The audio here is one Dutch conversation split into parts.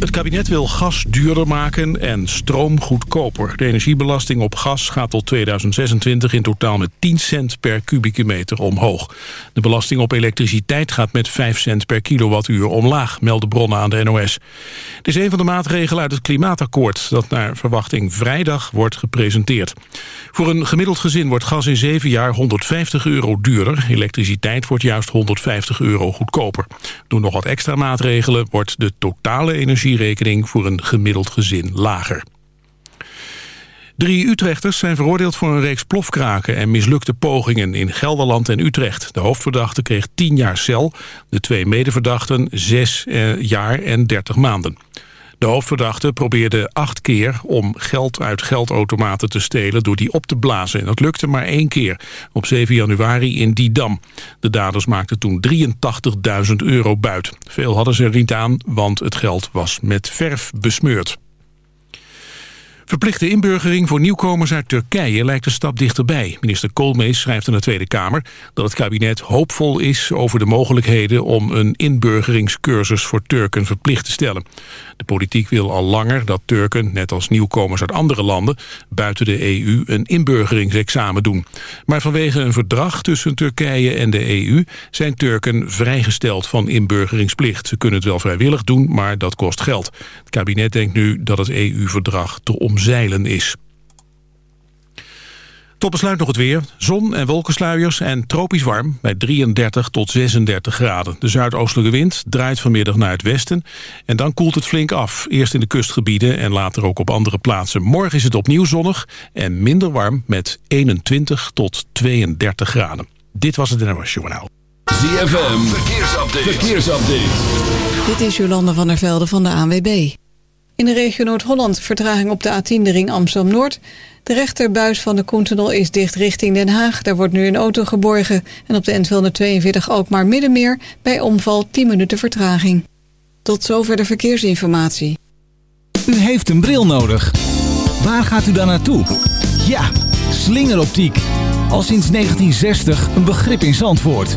Het kabinet wil gas duurder maken en stroom goedkoper. De energiebelasting op gas gaat tot 2026 in totaal met 10 cent per kubieke meter omhoog. De belasting op elektriciteit gaat met 5 cent per kilowattuur omlaag, melden bronnen aan de NOS. Het is een van de maatregelen uit het klimaatakkoord dat naar verwachting vrijdag wordt gepresenteerd. Voor een gemiddeld gezin wordt gas in 7 jaar 150 euro duurder. Elektriciteit wordt juist 150 euro goedkoper. Door nog wat extra maatregelen wordt de totale voor een gemiddeld gezin lager. Drie Utrechters zijn veroordeeld voor een reeks plofkraken en mislukte pogingen in Gelderland en Utrecht. De hoofdverdachte kreeg 10 jaar cel, de twee medeverdachten 6 eh, jaar en 30 maanden. De hoofdverdachte probeerde acht keer om geld uit geldautomaten te stelen door die op te blazen. En dat lukte maar één keer, op 7 januari in Didam. De daders maakten toen 83.000 euro buit. Veel hadden ze er niet aan, want het geld was met verf besmeurd. Verplichte inburgering voor nieuwkomers uit Turkije lijkt een stap dichterbij. Minister Koolmees schrijft in de Tweede Kamer dat het kabinet hoopvol is over de mogelijkheden om een inburgeringscursus voor Turken verplicht te stellen. De politiek wil al langer dat Turken, net als nieuwkomers uit andere landen, buiten de EU een inburgeringsexamen doen. Maar vanwege een verdrag tussen Turkije en de EU zijn Turken vrijgesteld van inburgeringsplicht. Ze kunnen het wel vrijwillig doen, maar dat kost geld. Het kabinet denkt nu dat het EU-verdrag te omzeilen is. Tot besluit nog het weer. Zon en wolkensluiers en tropisch warm bij 33 tot 36 graden. De zuidoostelijke wind draait vanmiddag naar het westen. En dan koelt het flink af. Eerst in de kustgebieden en later ook op andere plaatsen. Morgen is het opnieuw zonnig en minder warm met 21 tot 32 graden. Dit was het NOS Journaal. ZFM, verkeersupdate. verkeersupdate. Dit is Jolanda van der Velde van de ANWB. In de regio Noord-Holland vertraging op de A10 de ring Amsterdam-Noord. De rechterbuis van de Koentunnel is dicht richting Den Haag. Daar wordt nu een auto geborgen. En op de N242 ook maar Middenmeer bij omval 10 minuten vertraging. Tot zover de verkeersinformatie. U heeft een bril nodig. Waar gaat u dan naartoe? Ja, slingeroptiek. Al sinds 1960 een begrip in Zandvoort.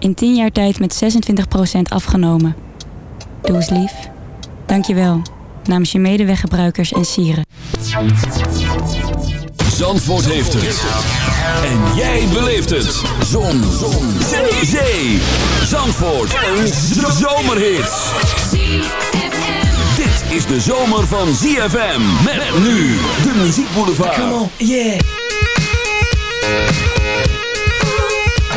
in 10 jaar tijd met 26% afgenomen. Doe eens lief. Dank je wel. Namens je medeweggebruikers en sieren. Zandvoort heeft het. En jij beleeft het. Zon. Zon. Zee. Zee. Zandvoort. Een zomerhit. Dit is de zomer van ZFM. Met nu de muziekboulevard. Come on, yeah.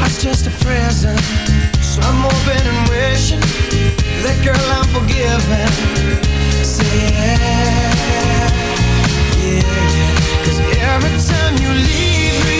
heart's just a prison So I'm hoping and wishing That girl I'm forgiven. Say yeah, yeah, Cause every time you leave me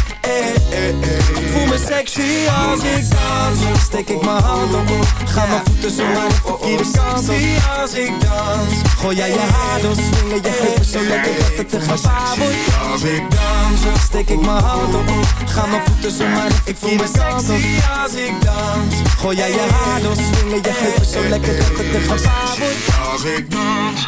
Hey, hey, hey, hey. Ik voel me sexy als ik dans. Steek ik mijn hand op, ga mijn voeten zo aan de verkeerde kant op. als ik dans. Gooi jij je haar door, swingen je heupen zo lekker dat het te gevaar wordt. Als ik dans, steek ik mijn hand op, ga mijn voeten zo aan de verkeerde kant op. als ik dans. Gooi jij je haar door, swingen je heupen zo lekker dat het te gevaar wordt. Als ik dans.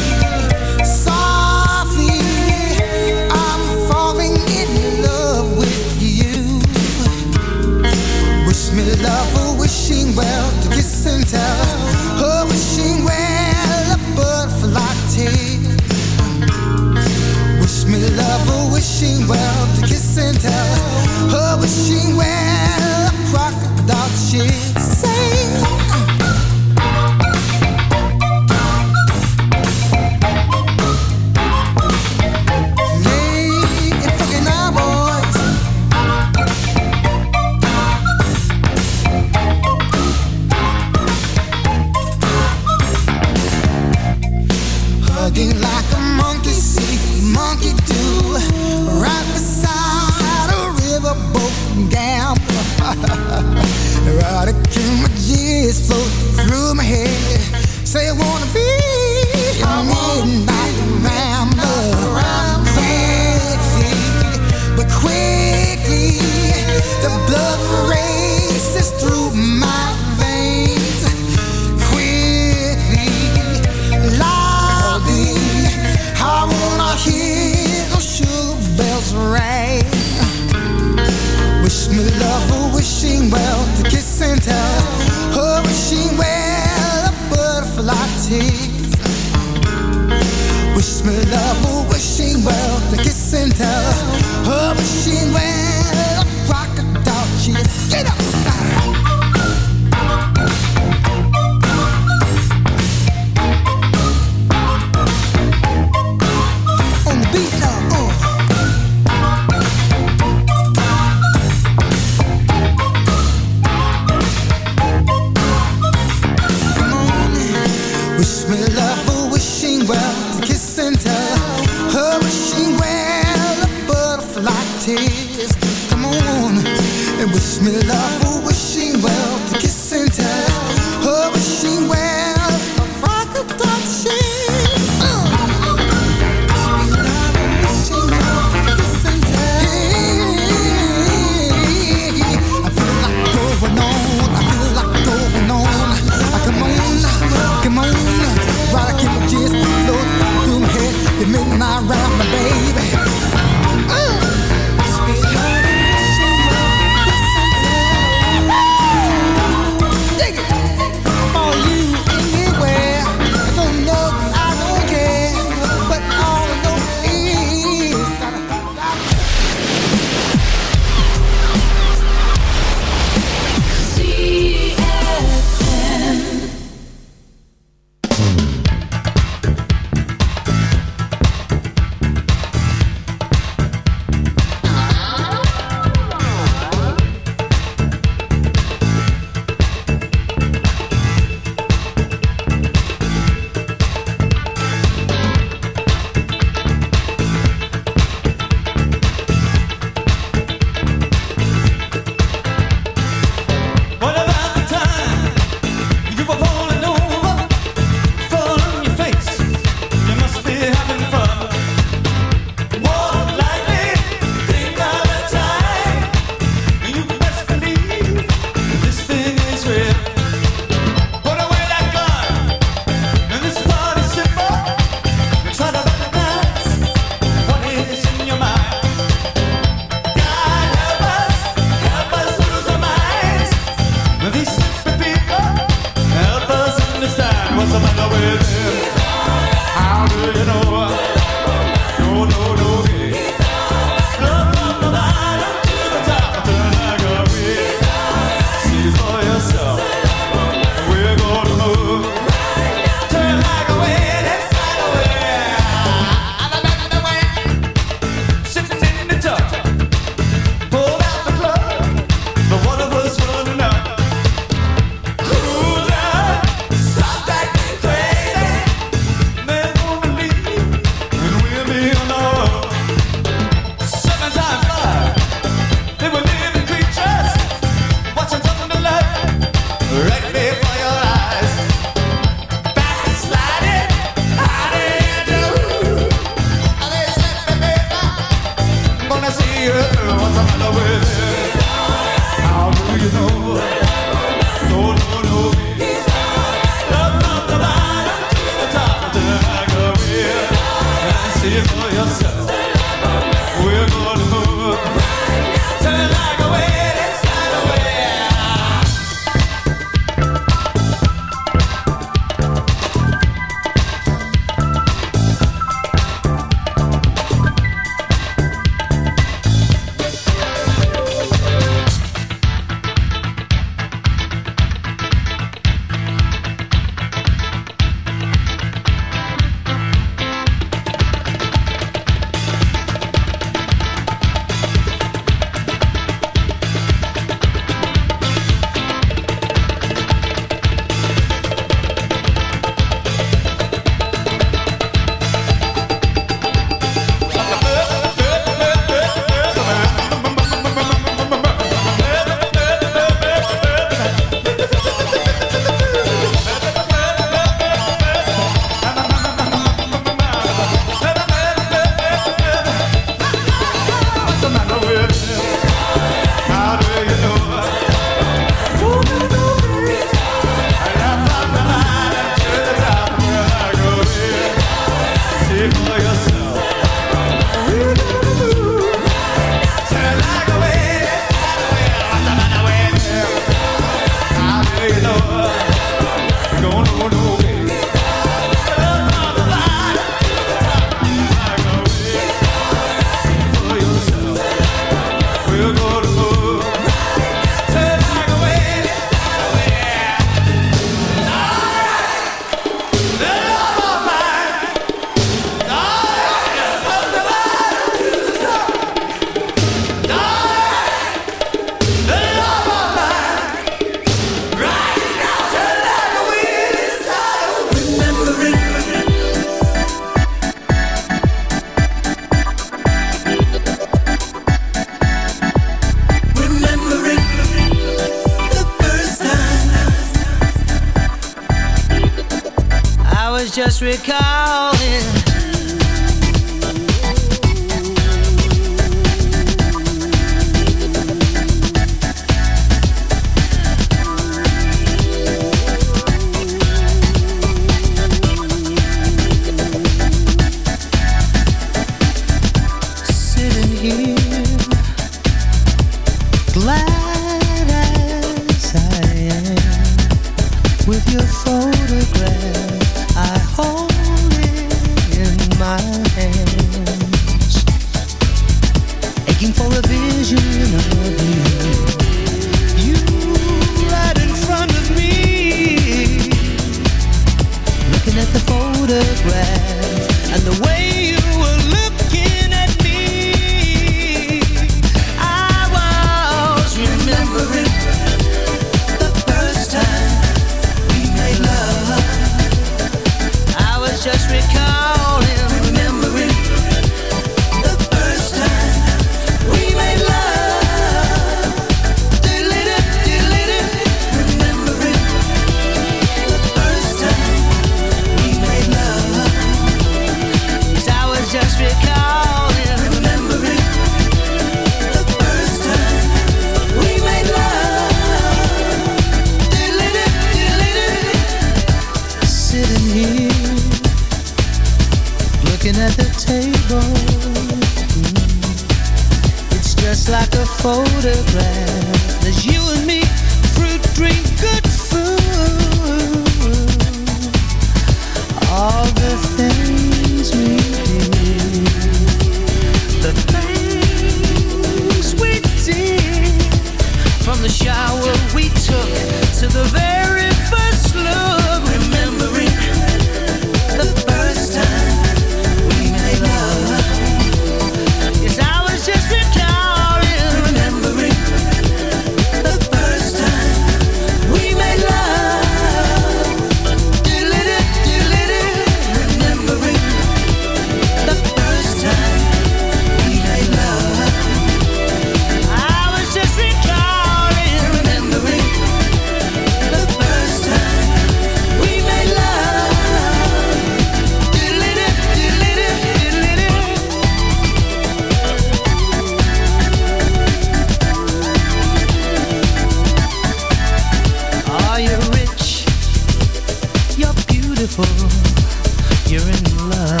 You're in love.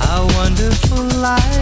How wonderful life